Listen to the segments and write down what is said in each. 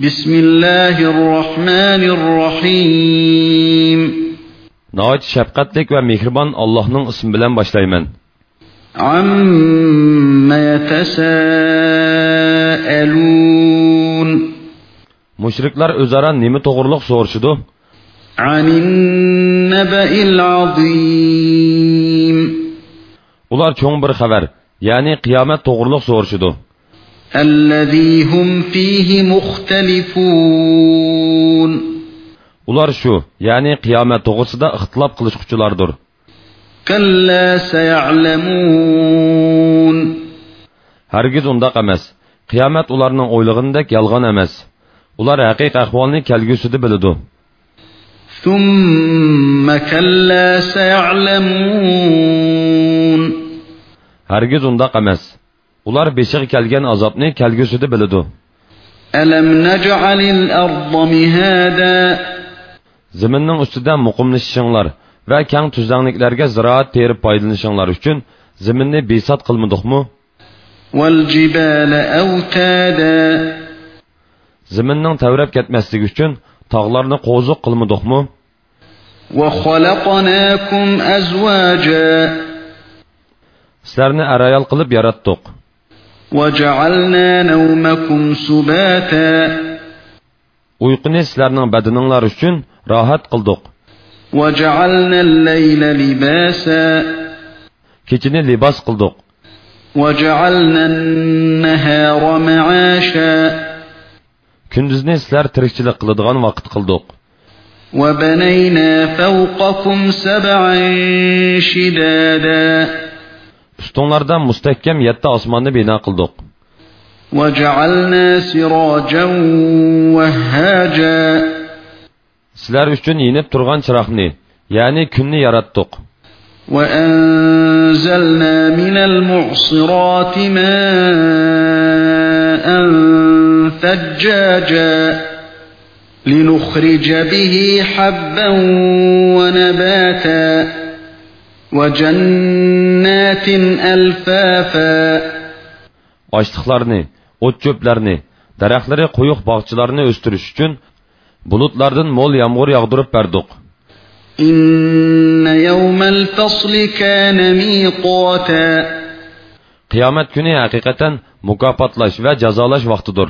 Bismillahirrahmanirrahim. Nəhayət şəfqətlik və mehriban Allah'ın ismi ilə başlayıram. Amma yetasaalun. Müşriklər özara nəmi toğruluq soruşudu? Anin neba'il azim. Ular çox bir xəbər, yəni qiyamət toğruluq soruşudu. الذي هم فيه مختلفون Ular shu, ya'ni qiyomat to'g'risida ixtilof qilishquchilardir. كلا سيعلمون Hargiz undaq emas. Qiyomat ularning o'ylig'indek yolg'on emas. Ular haqiqiy ahvolni kelgusida biladi. ثم كلا سيعلمون Hargiz undaq emas. ular beshig'i kelgan azobni kelgusida biladi. Alam naj'alil arda mihada? Zaminning ustida muqimlashishinglar va kang tuzangliklarga ziroat terib foydalanishinglar uchun zaminni besat qilmadikmi val jibala awtada? Zaminning tavrab ketmasligi uchun tog'larni qo'ziq qilmadikmi va xalaqnakum azvaja sizlarni arayal qilib yaratdik وجعلنا نومكم سباتا Uyquni sizlarning badaninglar uchun rohat qildik. وجعلنا الليل لباسا Kechini libos qildik. وجعلنا النهار معاشا Kunduzni sizlar tirikchilik qiladigan vaqt qildik. وبنينا فوقكم سبعا شدادا Ustinglarda mustahkam 7 osmonni bino qildik. وجعلنا سراجا وهاجا Sizlar uchun yinib turgan chiroqni, ya'ni kunni yaratdik. وأنزلنا من المعصرات ماء ثجاجا لنخرج به حبا ونباتا وجنات ألفافا Açlıqlarni, o't cho'plarni, daraxtlari quyuq bog'chilarni o'stirish uchun bulutlardan mo'l yomg'ir yog'dirib berdik. إن يوم الفصل كان ميقاتا Qiyomat kuni haqiqatan mukofotlash va jazolash vaqtidir.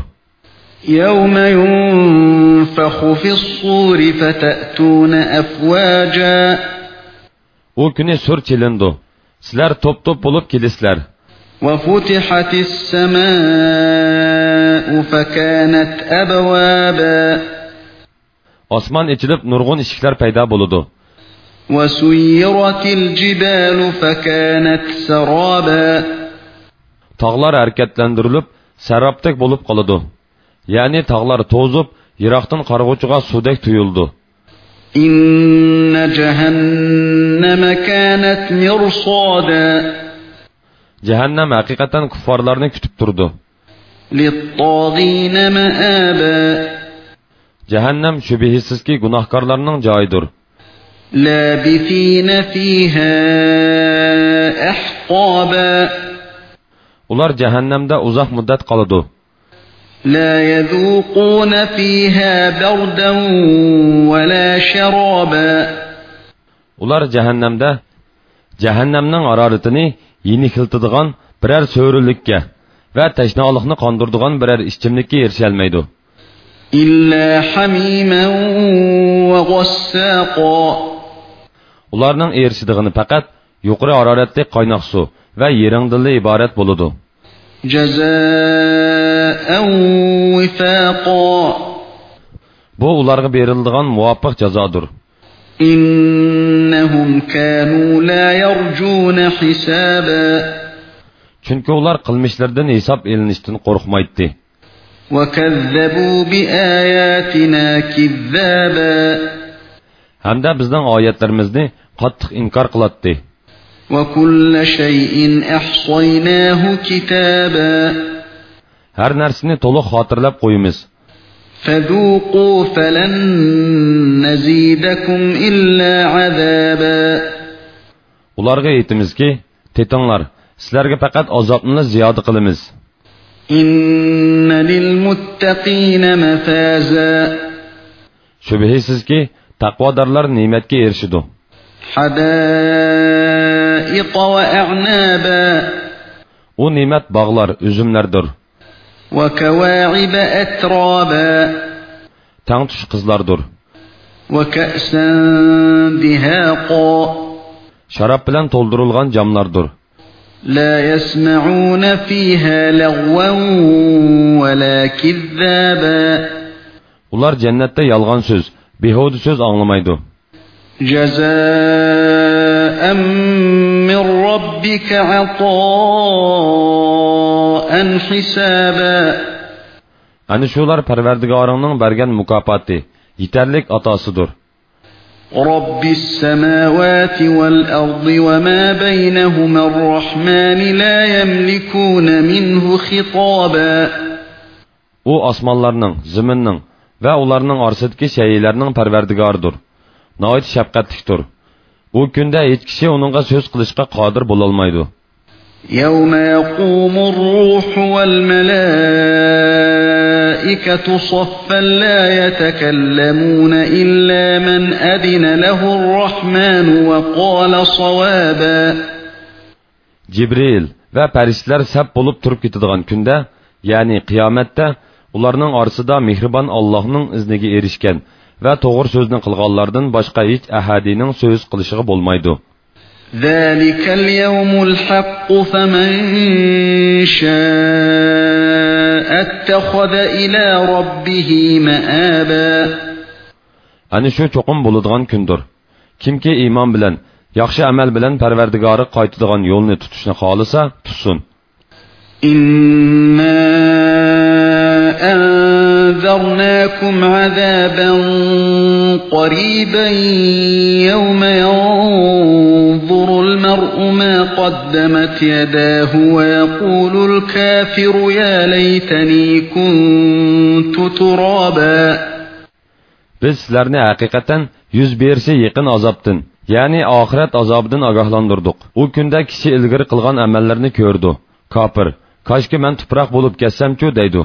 يوم ينفخ في الصور فتأتون أفواجا u kuni sur chilindi sizlar to'p to'p bo'lib kelisizlar. Osmon ichilib nurg'un eshiklar paydo bo'ludi. Tog'lar harakatlantirilib sarobdek bo'lib qoladi. Ya'ni tog'lar to'zib yiroqdan qarg'uvchiga suvdek tuyuldi. إن جهنم كانت مرصادا Jahannam haqiqatan kuffarlarni kutib turdi. للطاغين مآبا Jahannam shubhisizki gunohkorlarning joyidir. لابثين فيها أحقابا Ular jahannamda uzoq muddat qoladi. لا يذوقون فيها بردا ولا شرابا Ular jahannamda jahannamning haroratini yenikiltadigan biror so'rilikka va tashnolikni qondiradigan biror ichimlikka erisholmaydi. إلا حميما وغساقا Ularning erishidigini faqat yuqori haroratli qaynoq suv va yeringdilli iborat bo'ladi. وفاقا Bu ularga beriladigan muvofiq jazodir. إنهم كانوا لا يرجون حسابا Chunki ular qilmishlaridan hisob elinishdan qo'rqmaydi. وكذبوا بآياتنا كذابا Hamda bizning oyatlarimizni qattiq inkor qiladi. وكل شيء أحصيناه كتابا Har narsani to'liq xotirlab qo'yamiz. فذوقوا فلن نزيدكم إلا عذابا Ularga aytamizki, tetinglar, sizlarga faqat azobni ziyoda qilamiz. إن للمتقين مفازا shubhisizki taqvodorlar ne'matga erishidi حدائق وأعنابا u ne'mat bog'lar uzumlardir وكواعب أترابا. تانتش قزلار دور وكأسا بهاقا شراب بلان تولدرولغان جاملار دور لا يسمعون فيها لغوا ولا كذابا. Ular cennette yalgan söz, behodu söz anlamaydı. جزاء من ربك عطاء. عطاء حسابا ana shular parvardigoringning bergan mukofoti yetarlik atosidir رب السماوات والأرض وما بينهما الرحمن لا يملكون منه خطابا u osmonlarning ziminning va ularning orasidagi shaylarning parvardigoridir noit shafqatlikdir u kunda hech kishi uningga so'z qilishga qodir bo'lolmaydi يوم يقوم الروح والملائكة صفا لا يتكلمون إلا من أذن له الرحمن وقال صوابا jibril va farishtalar sap bo'lib turib ketadigan kunda ya'ni qiyomatda ularning orasida mehribon allohning izniga erishgan va to'g'ri so'zni qilganlardan boshqa hech ahadiyning so'z qilishiga bo'lmaydi ذلك اليوم الحق فمن شاء اتخذ إلى ربه مآبا ana shu cho'qim bo'ladigan kundir kimki iymon bilan yaxshi amal bilan parvardigori qaytadigan yo'lni tutishni xohlasa tutsin إنا أنذرناكم عذابا قريبا يوم ينظر المرء ما قدمت يداه ويقول الكافر يا ليتني كنت ترابا biz sizlarni haqiqatan yuz bersa yaqin azobdan ya'ni oxirat azobidan ogohlantirdik u kunda kishi ilgari qilgan amallarni ko'rdi kofir koshki man tuproq bo'lib ketsam-ku deydi